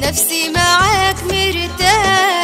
نفسي معاك مرتاحة